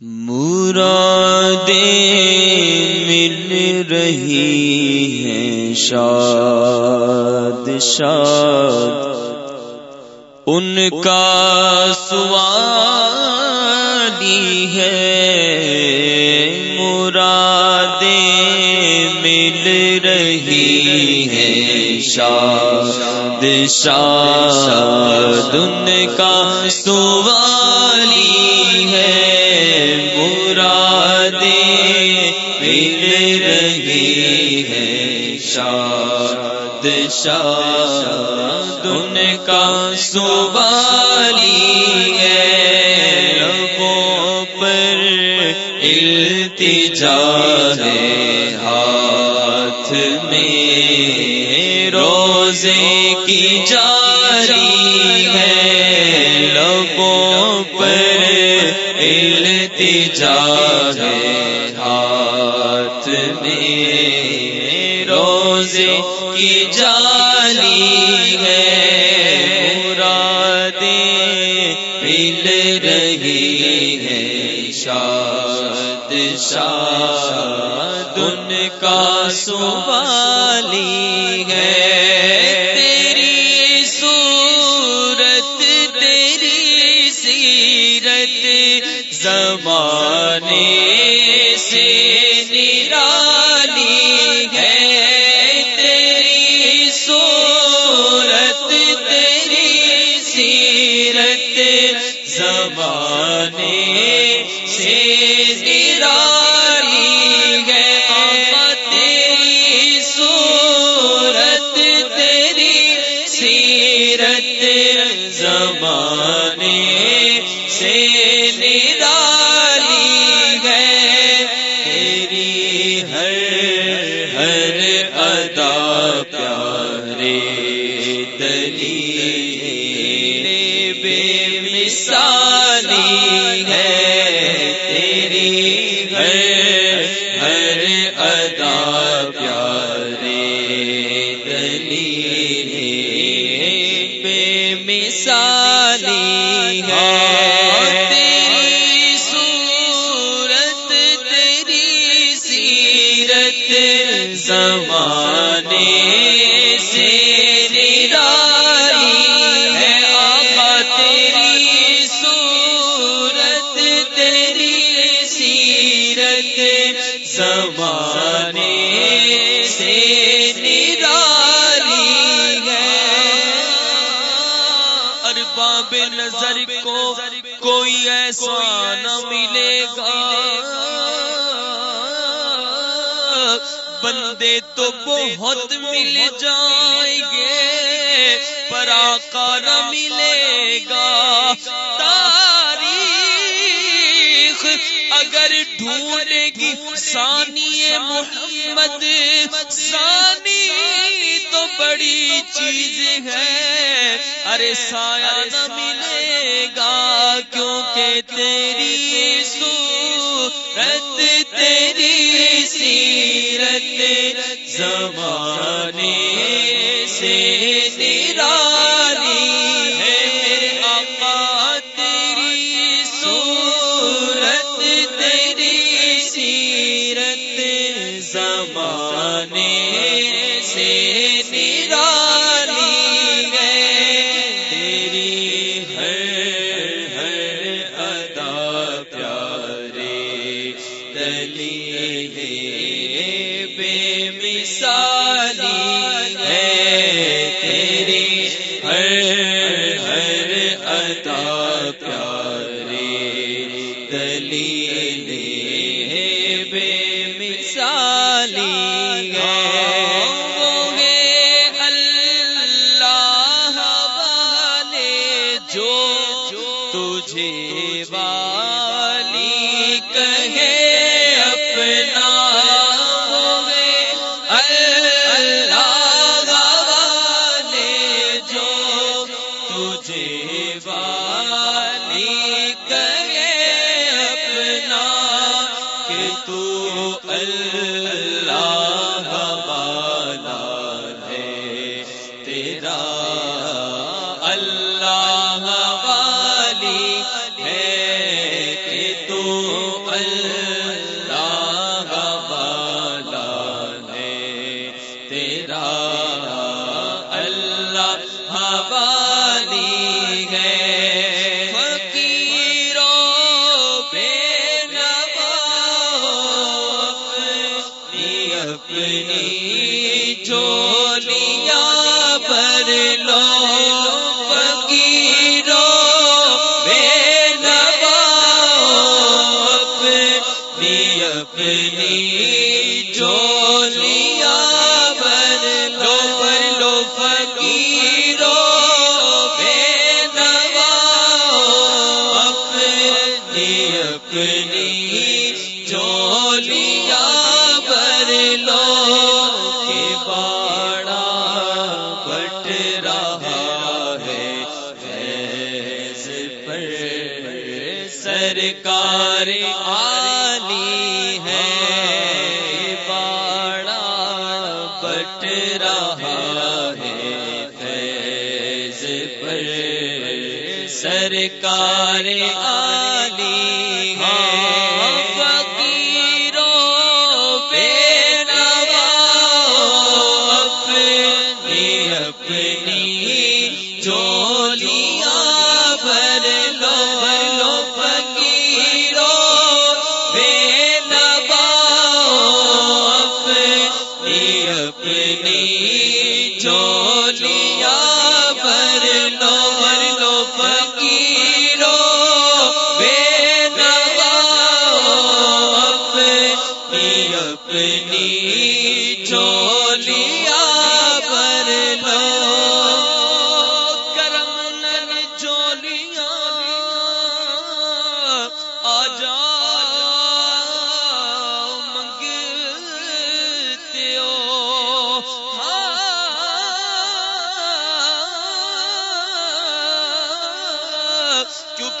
مراد مل رہی ہیں شاد شاد ان کا سوالی ہے۔ مراد مل رہی ہے شاد شاد ان کا سوالی شاد کا سوالی ہے لبوں پر التجا ہے ہاتھ میں، روزے کی جاری ہے لبوں پر التجا شاد شاد ان کا سوالی ہے۔ تیری صورت، تیری سیرت، زمانے سے نرالی ہے۔ تیری صورت، تیری سیرت، زمانے ادا ارباب نظر کو کوئی ایسا نہ ملے گا۔ بندے تو بہت مل جائیں گے، پر آقا نہ ملے گا۔ تاریخ اگر ڈھونڈے گی، ثانی محمد۔ ثانی تو بڑی چیز ہے۔ ارے سایہ نہ ملے گا کیونکہ تیری صورت تیری سیرت زمانے سے پیارے دلی رہا ہے۔ فیض پر سرکار آلی ہے۔ باڑا بٹ رہا ہے۔ فیض پر سرکار عالی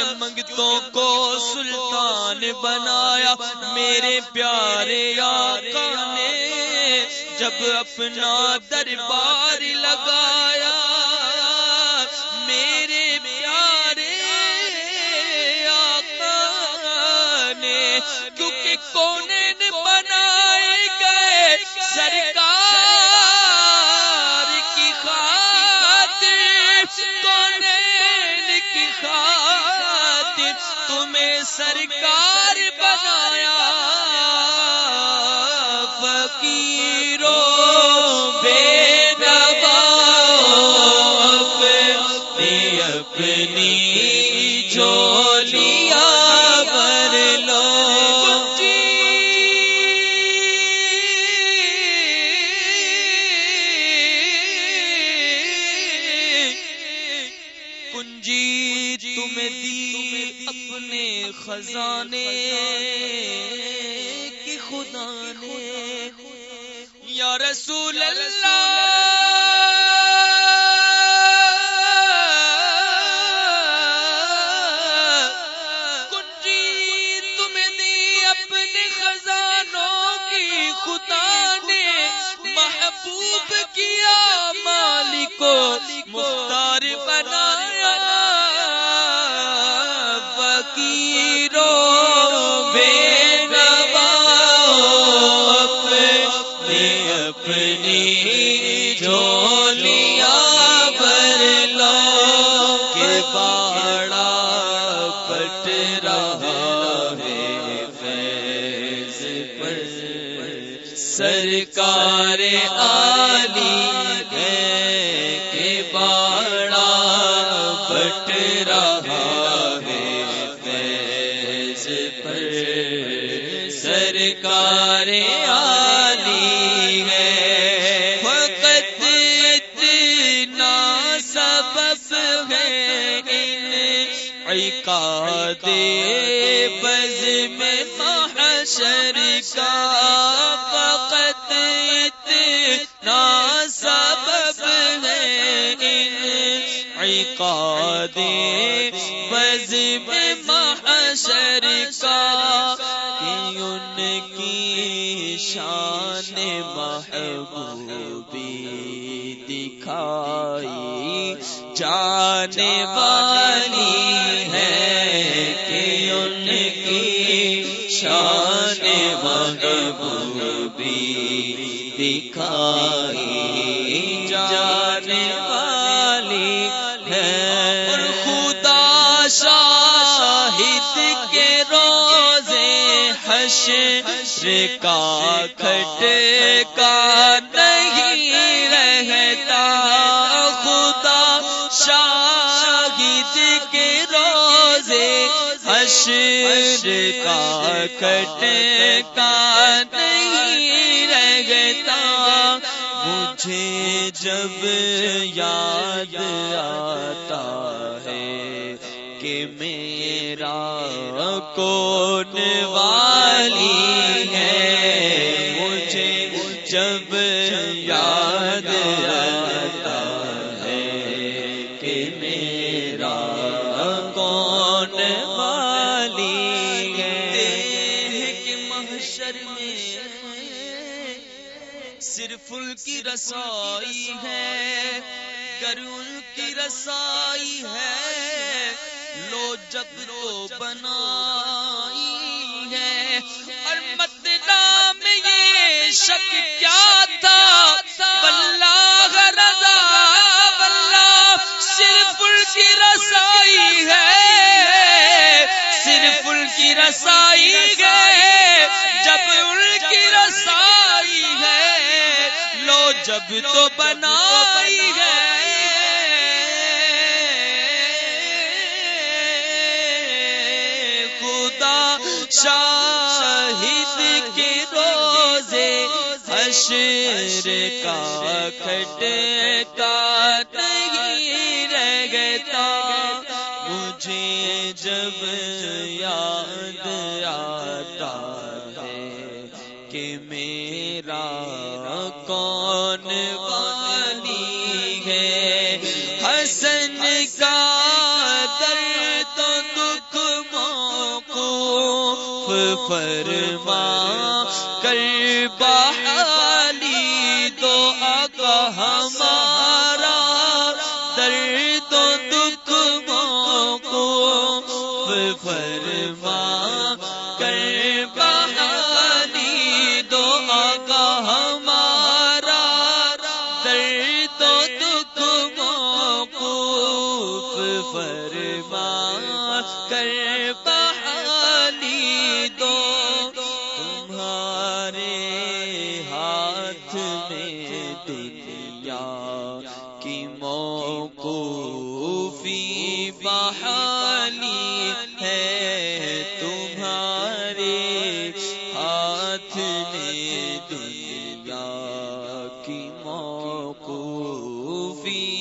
کے منگتوں کو سلطان بنایا میرے پیارے آقا نے۔ جب اپنا دربار لگایا خدا نے محبوب کیا مالکو مختار بنایا فقیروں بے نوا اپنی جو سرکار آلی ہے فقط اتنا سبب ہے ان عقاد بز میں محشر کا فقط اتنا سبب ہے ان عقاد بز میں محشر کا کہ ان کی شان محبوبی دکھائی۔ جانے والی ہے کہ ان کی شان محبوبی دکھائی۔ کا کھٹ کا نہیں رہتا، خدا شاہد کے روزے، حشر کا کھٹ کا نہیں رہتا۔ مجھے جب یاد آتا ہے کہ میرے میرا کون والی ہے۔ مجھے جب یاد آتا ہے کہ میرا کون والی ہے۔ کہ محشر میں صرف ان کی رسائی ہے گر ان کی رسائی ہے۔ لو جگ رو بنائی ہے۔ اور مدنام یہ شک کیا تھا؟ بلّہ رضا بلّہ صرف ان کی رسائی ہے۔ صرف ان کی رسائی ہے۔ جب ان کی رسائی ہے لو جب تو بنائی ہے۔ حشر کا کھٹ کا نہیں رہتا مجھے جب یاد آتا ہے کہ میرا کون والی ہے۔ حسن کا فرما۔ کر بحالی کر بحالی دو۔ تمہارے ہاتھ میں دنیا کی موقوفی بحالی ہے۔ تمہارے ہاتھ میں دنیا کی موقوفی